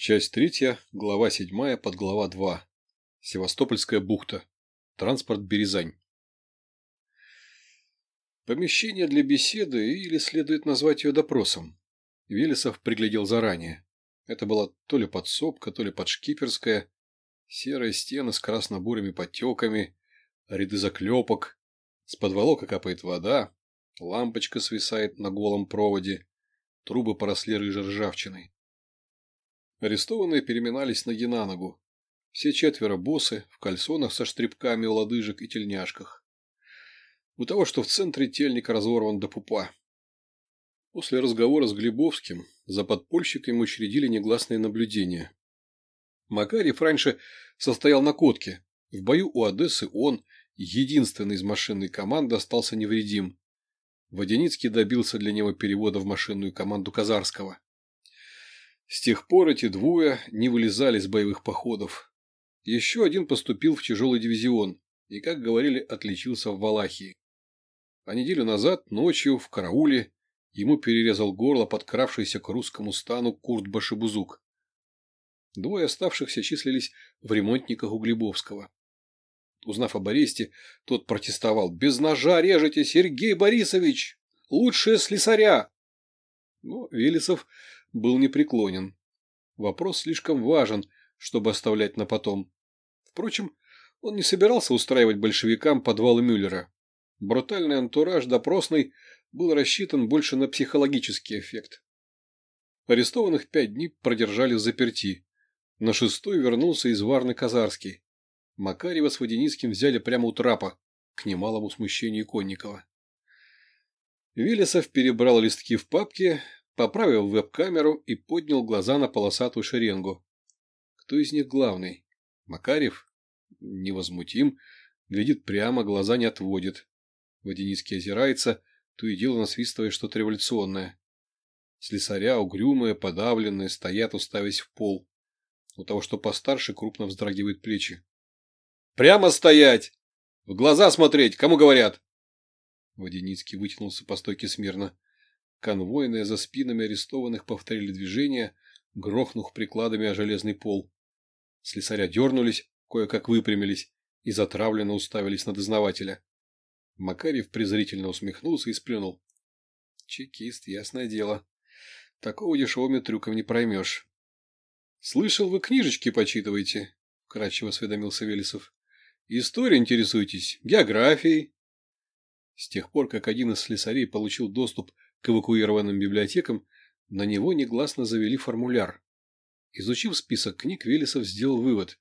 Часть третья, глава седьмая, подглава два. Севастопольская бухта. Транспорт Березань. Помещение для беседы, или следует назвать ее допросом. Велесов приглядел заранее. Это была то ли подсобка, то ли подшкиперская. Серые стены с красно-бурыми подтеками, ряды заклепок. С подволока капает вода, лампочка свисает на голом проводе, трубы поросли рыжей ржавчиной. Арестованные переминались ноги на ногу. Все четверо боссы в кальсонах со штрипками у лодыжек и тельняшках. У того, что в центре тельник разорван до пупа. После разговора с Глебовским за подпольщиками учредили негласные наблюдения. Макарьев раньше состоял на котке. В бою у Одессы он, единственный из машинной команды, остался невредим. Водяницкий добился для него перевода в машинную команду Казарского. С тех пор эти двое не вылезали с боевых походов. Еще один поступил в тяжелый дивизион и, как говорили, отличился в Валахии. А неделю назад, ночью, в карауле, ему перерезал горло подкравшийся к русскому стану Курт Башибузук. Двое оставшихся числились в ремонтниках у Глебовского. Узнав об аресте, тот протестовал. «Без ножа режете, Сергей Борисович! Лучшее слесаря!» Но Велесов был непреклонен. Вопрос слишком важен, чтобы оставлять на потом. Впрочем, он не собирался устраивать большевикам подвалы Мюллера. Брутальный антураж допросный был рассчитан больше на психологический эффект. Арестованных пять дней продержали в заперти. На шестой вернулся из Варны Казарский. Макарьева с Водяницким взяли прямо у трапа, к немалому смущению Конникова. Велесов перебрал листки в папке, поправил веб-камеру и поднял глаза на полосатую шеренгу. Кто из них главный? Макарев? Невозмутим, глядит прямо, глаза не отводит. Водяницкий озирается, то и дело насвистывая что-то революционное. Слесаря, угрюмые, подавленные, стоят, уставясь в пол. У того, что постарше, крупно вздрагивают плечи. «Прямо стоять! В глаза смотреть! Кому говорят?» Водяницкий вытянулся по стойке смирно. Конвойные за спинами арестованных повторили движение, грохнув прикладами о железный пол. Слесаря дернулись, кое-как выпрямились и затравленно уставились на дознавателя. Макарьев презрительно усмехнулся и сплюнул. Чекист, ясное дело. Такого дешевыми трюком не проймешь. — Слышал, вы книжечки почитываете? — вкратчиво осведомился Велесов. — Историей интересуетесь? Географией? С тех пор, как один из слесарей получил доступ к эвакуированным библиотекам, на него негласно завели формуляр. Изучив список книг, Велесов сделал вывод.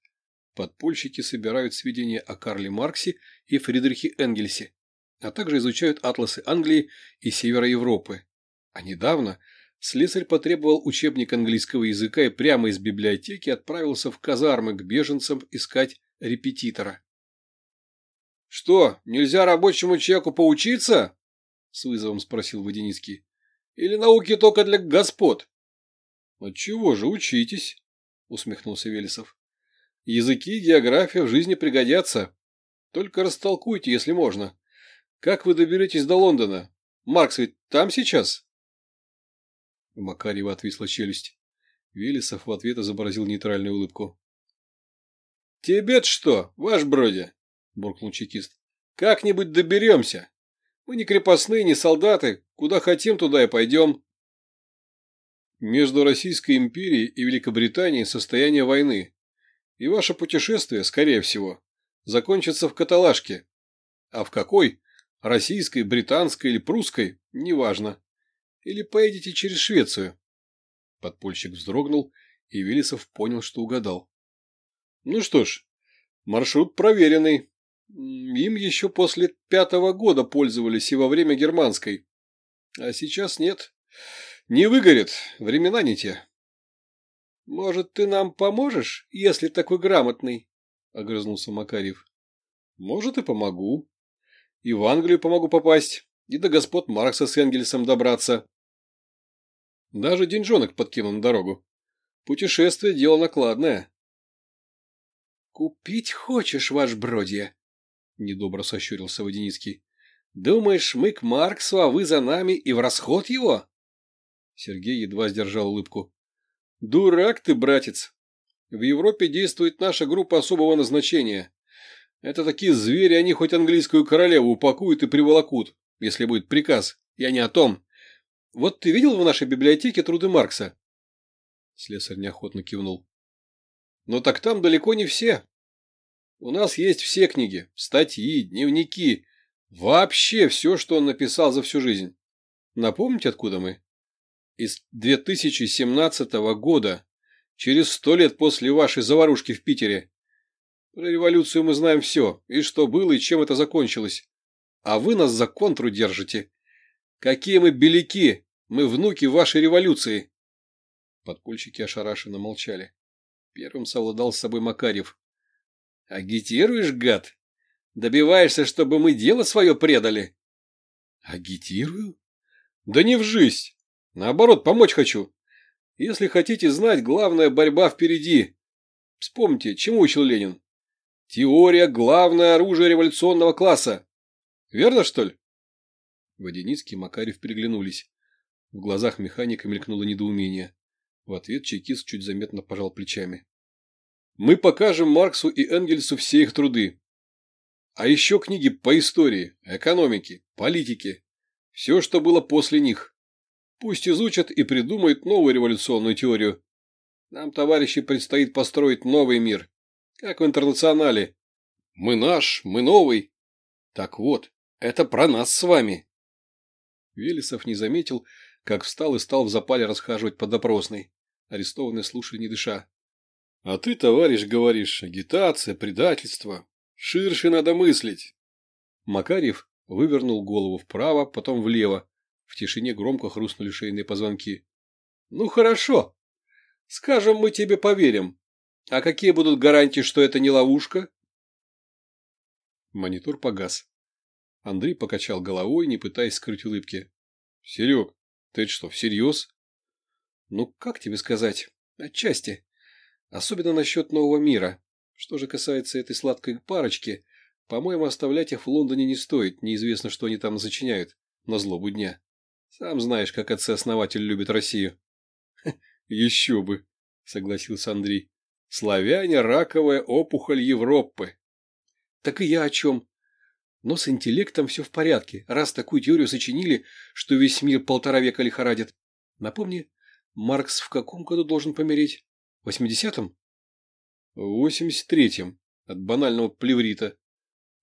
Подпольщики собирают сведения о Карле Марксе и Фридрихе Энгельсе, а также изучают атласы Англии и Севера Европы. А недавно слесарь потребовал учебник английского языка и прямо из библиотеки отправился в казармы к беженцам искать репетитора. «Что, нельзя рабочему человеку поучиться?» С вызовом спросил Водяницкий. Или науки только для господ? Отчего же, учитесь, усмехнулся Велесов. Языки и география в жизни пригодятся. Только растолкуйте, если можно. Как вы доберетесь до Лондона? Маркс ведь там сейчас? У Макарьева отвисла челюсть. Велесов в ответ изобразил нейтральную улыбку. «Тебе-то что, ваш бродя?» – буркнул чекист. «Как-нибудь доберемся. Мы не крепостные, не солдаты. Куда хотим, туда и пойдем. Между Российской империей и Великобританией состояние войны. И ваше путешествие, скорее всего, закончится в каталажке. А в какой? Российской, британской или прусской? Неважно. Или поедете через Швецию? Подпольщик вздрогнул, и Велесов понял, что угадал. Ну что ж, маршрут проверенный. Им еще после пятого года пользовались и во время германской. А сейчас нет. Не выгорит. Времена не те. — Может, ты нам поможешь, если такой грамотный? — огрызнулся Макарьев. — Может, и помогу. И в Англию помогу попасть, и до господ Маркса с Энгельсом добраться. Даже деньжонок подкину на дорогу. Путешествие – дело накладное. — Купить хочешь, ваш бродья? — недобро сощурился Водяницкий. — Думаешь, мы к Марксу, а вы за нами и в расход его? Сергей едва сдержал улыбку. Дурак ты, братец. В Европе действует наша группа особого назначения. Это такие звери, они хоть английскую королеву упакуют и приволокут, если будет приказ. Я не о том. Вот ты видел в нашей библиотеке труды Маркса? Слесарь неохотно кивнул. Но так там далеко не все. У нас есть все книги, статьи, дневники, вообще все, что он написал за всю жизнь. Напомните, откуда мы? Из 2017 года, через сто лет после вашей заварушки в Питере. Про революцию мы знаем все, и что было, и чем это закончилось. А вы нас за контру держите. Какие мы беляки, мы внуки вашей революции. Подпольщики ошарашенно молчали. Первым совладал с собой Макарев. Агитируешь, гад? Добиваешься, чтобы мы дело свое предали? Агитирую? Да не в жизнь. Наоборот, помочь хочу. Если хотите знать, главная борьба впереди. Вспомните, чему учил Ленин? Теория – главное оружие революционного класса. Верно, что ли? Водяницкий и Макарев переглянулись. В глазах механика мелькнуло недоумение. В ответ чекист чуть заметно пожал плечами. Мы покажем Марксу и Энгельсу все их труды. А еще книги по истории, экономике, политике. Все, что было после них. Пусть изучат и придумают новую революционную теорию. Нам, товарищи, предстоит построить новый мир. Как в интернационале. Мы наш, мы новый. Так вот, это про нас с вами. Велесов не заметил, как встал и стал в запале расхаживать по допросной. Арестованный слушая не дыша. А ты, товарищ, говоришь, агитация, предательство. Ширше надо мыслить. Макарьев вывернул голову вправо, потом влево. В тишине громко хрустнули шейные позвонки. Ну хорошо. Скажем, мы тебе поверим. А какие будут гарантии, что это не ловушка? Монитор погас. Андрей покачал головой, не пытаясь скрыть улыбки. — Серег, ты что, всерьез? — Ну, как тебе сказать? Отчасти. Особенно насчет нового мира. Что же касается этой сладкой парочки, по-моему, оставлять их в Лондоне не стоит, неизвестно, что они там сочиняют, на злобу дня. Сам знаешь, как отцы-основатель любит Россию. — Еще бы, — согласился Андрей. — Славяне – раковая опухоль Европы. — Так и я о чем. Но с интеллектом все в порядке, раз такую теорию сочинили, что весь мир полтора века лихорадит. Напомни, Маркс в каком году должен помереть? Восьмидесятом? Восемьдесят третьем. От банального плеврита.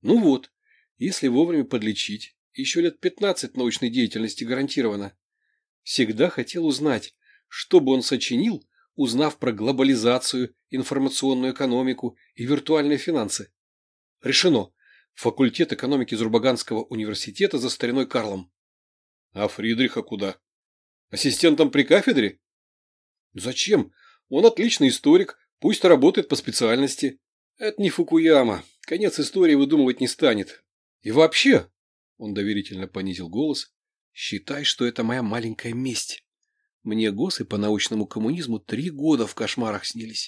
Ну вот, если вовремя подлечить, еще лет пятнадцать научной деятельности гарантировано. Всегда хотел узнать, что бы он сочинил, узнав про глобализацию, информационную экономику и виртуальные финансы. Решено. Факультет экономики Зурбаганского университета за стариной Карлом. А Фридриха куда? Ассистентом при кафедре? Зачем? Он отличный историк, пусть работает по специальности. Это не Фукуяма. Конец истории выдумывать не станет. И вообще, он доверительно понизил голос, считай, что это моя маленькая месть. Мне госы по научному коммунизму три года в кошмарах снились.